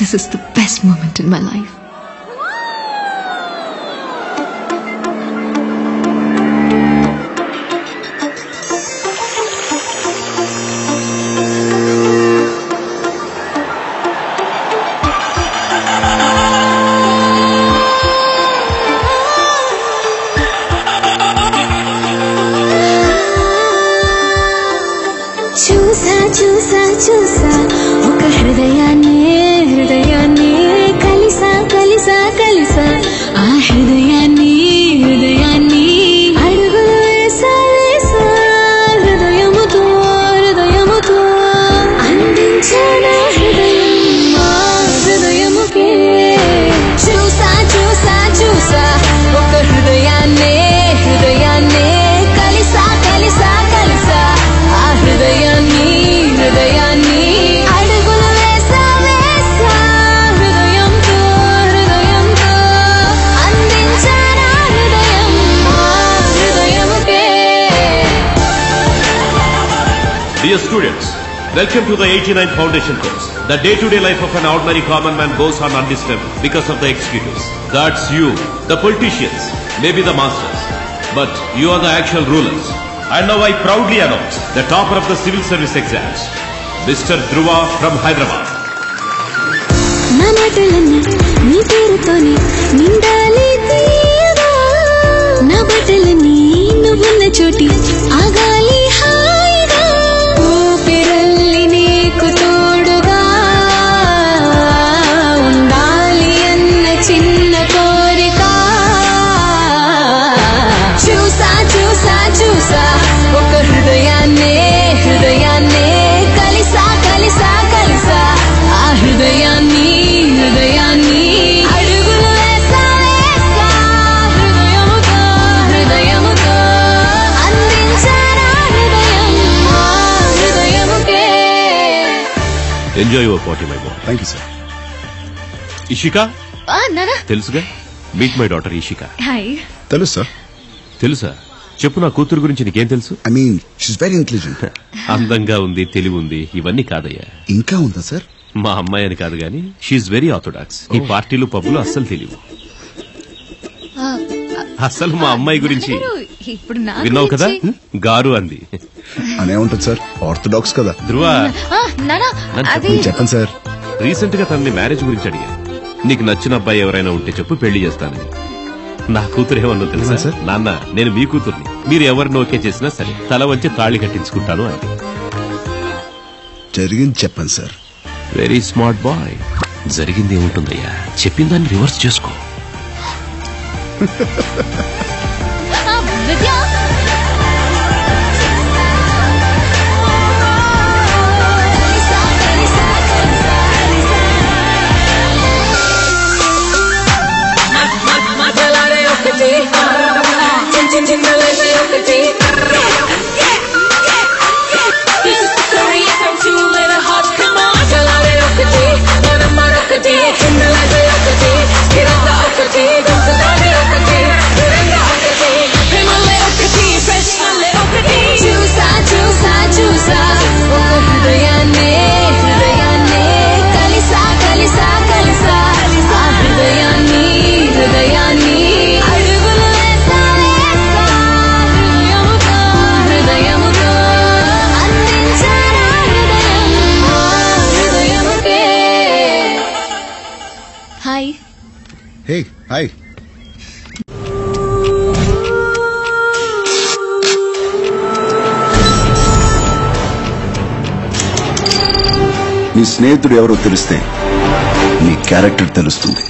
This is the best moment in my life. చూసా చూసా చూసా ఒక హృదయాన్ని Dear students, welcome to the 89 Foundation course. The day-to-day life of an ordinary common man goes on undisturbed because of the executives. That's you, the politicians, maybe the masters. But you are the actual rulers. And now I proudly announce the topper of the civil service exams, Mr. Dhruva from Hyderabad. Enjoy your party, my boy. Thank you sir Ishika తెలుసుగా? Meet my daughter Ishika hi తెలుసు sir తెలుసా చెప్పు నా కూతురు గురించి నీకేం తెలుసు? I mean she's very intelligent అందంగా ఉంది తెలివి ఉంది ఇవన్నీ కాదయ్యా. ఇంకా ఉందా సార్ మా అమ్మాయి అని కాదు గాని షీఈ్ వెరీ ఆర్థోడాక్స్ ఈ పార్టీలు పబ్బులు అస్సలు తెలియవు. అసలు మా అమ్మాయి గురించి ఇప్పుడు నా విన్నావు కదా? గురించి- గారు అంది. అనే ఉంటుంది సార్. ఆర్థోడాక్స్ కదా. ధ్రువ. ఆ, నానా నన్ను అది మీరు చెప్పండి సార్. రీసెంట్గా తనని మ్యారేజ్ గురించి అడిగా. నీకు నచ్చిన అబ్బాయి ఎవరైనా ఉంటే చెప్పు పెళ్ళి చేస్తానని. నా కూతురు ఏమన్నా తెలుసా? ఏమన్నా సార్? నాన్న నేను మీ కూతుర్ని. మీరు ఎవరిని ఓకే చేసినా సరే తల వంచి తాళి కట్టించుకుంటాను అని జరిగింది చెప్పండి సార్. వెరీ స్మార్ట్ బాయ్ జరిగింది ఏముంటుందయ్యా? చెప్పిన దాన్ని రివర్స్ చేసుకో. 北京 హాయ్ హే హాయ్ నీ స్నేహితుడు ఎవరో తెలిస్తే నీ క్యారెక్టర్ తెలుస్తుంది.